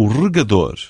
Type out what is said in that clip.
o regador.